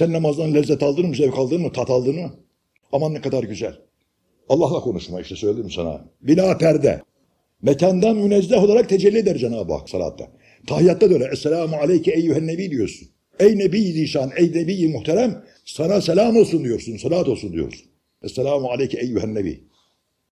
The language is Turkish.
Sen namazdan lezzet aldın mı, zevk aldın mı, tat aldın mı? Aman ne kadar güzel. Allah'la konuşma işte söyledim sana. Bila perde. Mekandan münezzeh olarak tecelli eder Cenab-ı Hak salatta. Tahiyyatta da öyle. Esselamu aleyke eyyühen nebi diyorsun. Ey nebi zişan, ey nebi muhterem sana selam olsun diyorsun, salat olsun diyorsun. Esselamu aleyke eyyühen nebi.